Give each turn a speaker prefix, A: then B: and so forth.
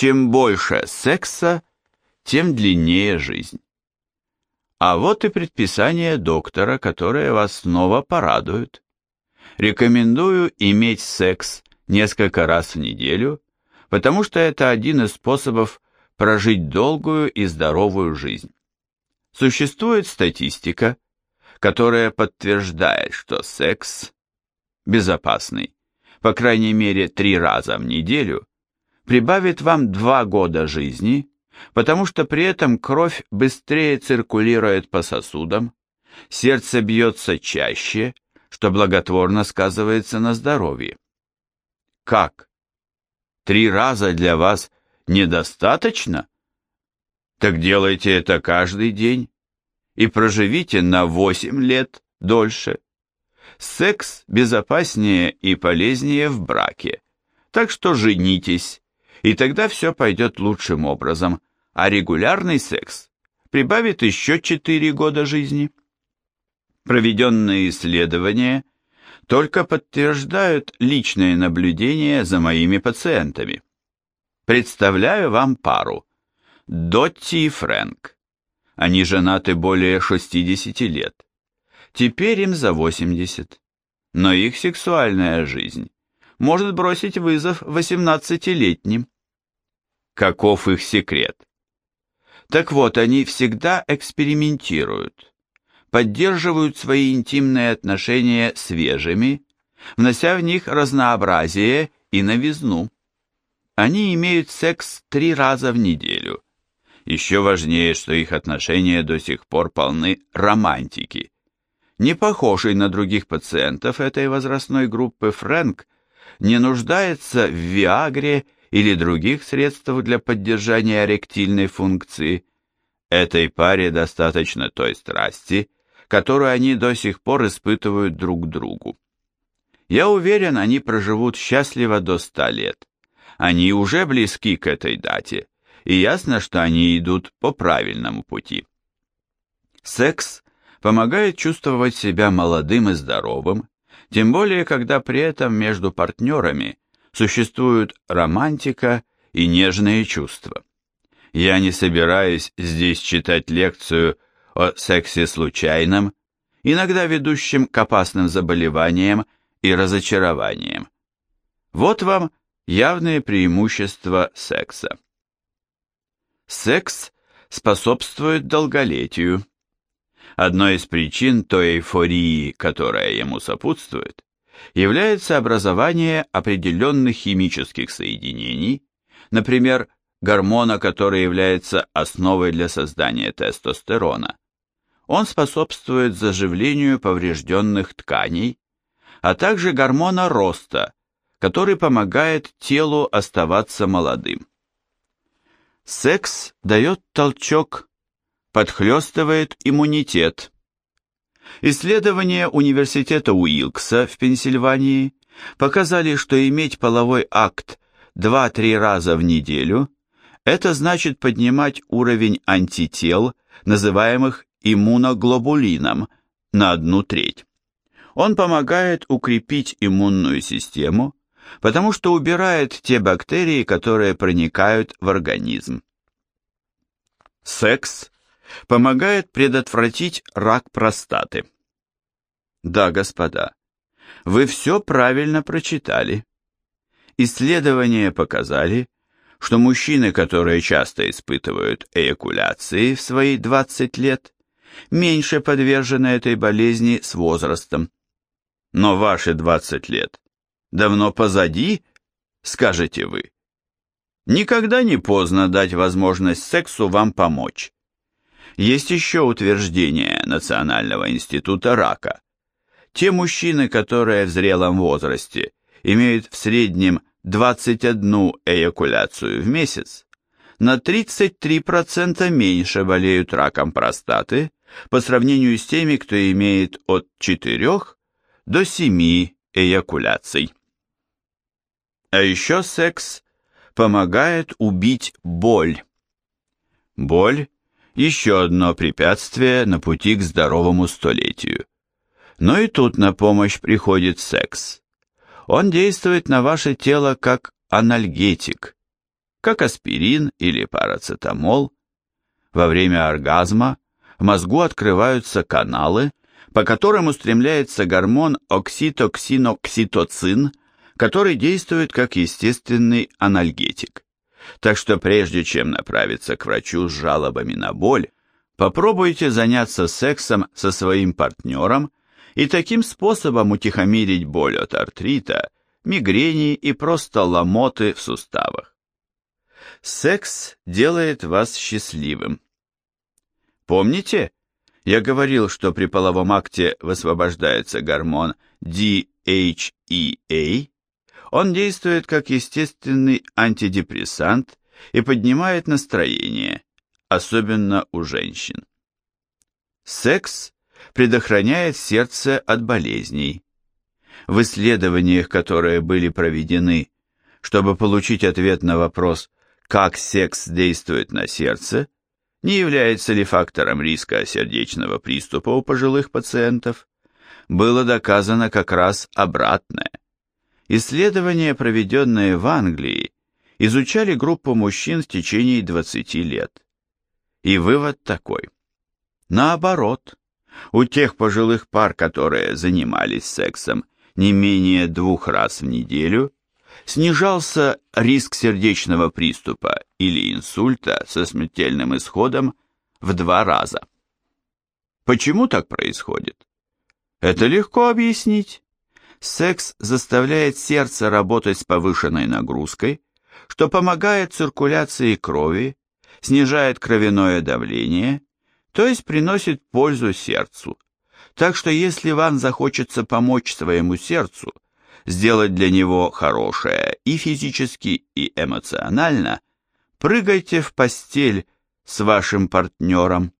A: Чем больше секса, тем длиннее жизнь. А вот и предписание доктора, которое вас снова порадует. Рекомендую иметь секс несколько раз в неделю, потому что это один из способов прожить долгую и здоровую жизнь. Существует статистика, которая подтверждает, что секс безопасный, по крайней мере три раза в неделю, прибавит вам два года жизни потому что при этом кровь быстрее циркулирует по сосудам, сердце бьется чаще, что благотворно сказывается на здоровье. Как? Три раза для вас недостаточно? Так делайте это каждый день и проживите на 8 лет дольше. Секс безопаснее и полезнее в браке, так что женитесь, и тогда все пойдет лучшим образом, а регулярный секс прибавит еще 4 года жизни. Проведенные исследования только подтверждают личные наблюдения за моими пациентами. Представляю вам пару. Дотти и Фрэнк. Они женаты более 60 лет. Теперь им за 80. Но их сексуальная жизнь может бросить вызов 18-летним. Каков их секрет? Так вот, они всегда экспериментируют, поддерживают свои интимные отношения свежими, внося в них разнообразие и новизну. Они имеют секс три раза в неделю. Еще важнее, что их отношения до сих пор полны романтики. Не похожий на других пациентов этой возрастной группы Фрэнк не нуждается в Виагре или других средств для поддержания эректильной функции. Этой паре достаточно той страсти, которую они до сих пор испытывают друг к другу. Я уверен, они проживут счастливо до ста лет. Они уже близки к этой дате, и ясно, что они идут по правильному пути. Секс помогает чувствовать себя молодым и здоровым, тем более, когда при этом между партнерами существуют романтика и нежные чувства. Я не собираюсь здесь читать лекцию о сексе случайном, иногда ведущем к опасным заболеваниям и разочарованиям. Вот вам явные преимущества секса. Секс способствует долголетию. Одной из причин той эйфории, которая ему сопутствует, является образование определенных химических соединений, например, гормона, который является основой для создания тестостерона. Он способствует заживлению поврежденных тканей, а также гормона роста, который помогает телу оставаться молодым. Секс дает толчок, подхлестывает иммунитет, Исследования университета Уилкса в Пенсильвании показали, что иметь половой акт 2-3 раза в неделю – это значит поднимать уровень антител, называемых иммуноглобулином, на одну треть. Он помогает укрепить иммунную систему, потому что убирает те бактерии, которые проникают в организм. Секс помогает предотвратить рак простаты. Да, господа, вы все правильно прочитали. Исследования показали, что мужчины, которые часто испытывают эякуляции в свои 20 лет, меньше подвержены этой болезни с возрастом. Но ваши 20 лет давно позади, скажете вы. Никогда не поздно дать возможность сексу вам помочь. Есть еще утверждение Национального института рака. Те мужчины, которые в зрелом возрасте имеют в среднем 21 эякуляцию в месяц, на 33% меньше болеют раком простаты по сравнению с теми, кто имеет от 4 до 7 эякуляций. А еще секс помогает убить боль. Боль еще одно препятствие на пути к здоровому столетию. Но и тут на помощь приходит секс. Он действует на ваше тело как анальгетик. как аспирин или парацетамол. Во время оргазма в мозгу открываются каналы, по которым устремляется гормон окситоксин... окситоцин, который действует как естественный анальгетик. Так что прежде чем направиться к врачу с жалобами на боль, попробуйте заняться сексом со своим партнером и таким способом утихомирить боль от артрита, мигрени и просто ломоты в суставах. Секс делает вас счастливым. Помните, я говорил, что при половом акте высвобождается гормон DHEA, он действует как естественный антидепрессант и поднимает настроение, особенно у женщин. Секс предохраняет сердце от болезней. В исследованиях, которые были проведены, чтобы получить ответ на вопрос, как секс действует на сердце, не является ли фактором риска сердечного приступа у пожилых пациентов, было доказано как раз обратное. Исследования, проведенные в Англии, изучали группу мужчин в течение 20 лет. И вывод такой. Наоборот, у тех пожилых пар, которые занимались сексом не менее двух раз в неделю, снижался риск сердечного приступа или инсульта со смертельным исходом в два раза. Почему так происходит? Это легко объяснить. Секс заставляет сердце работать с повышенной нагрузкой, что помогает циркуляции крови, снижает кровяное давление, то есть приносит пользу сердцу. Так что если вам захочется помочь своему сердцу, сделать для него хорошее и физически, и эмоционально, прыгайте в постель с вашим партнером.